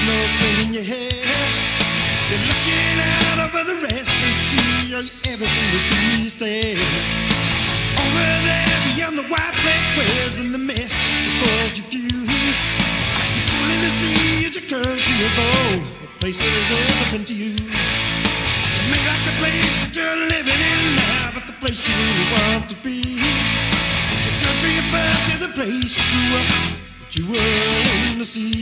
nothing in your head. You're looking out over the restless sea. All you ever to do is stare. Over there beyond the white flag waves and the mist that spoils your view. A jewel in the sea is your country of old. A place that is everything to you. It may like the place that you're living in now, but the place you really want to be. It's your country of birth, yeah, the place you grew up, the jewel in the sea.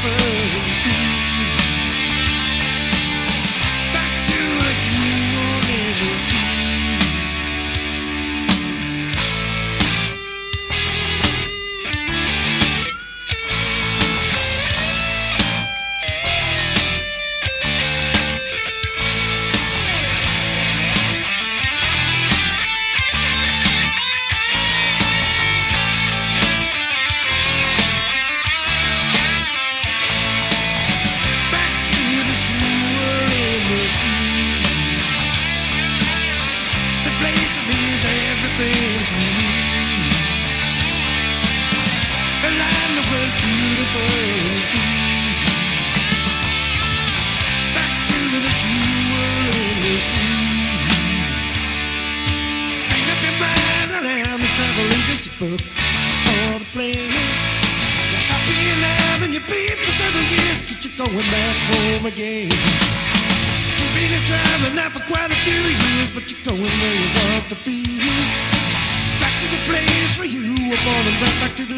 beautiful and book on the plane. You're happy and having your beat for several years, cause you're going back home again. You've been traveling now for quite a few years, but you're going where you want to be. Back to the place where you were born and right back to the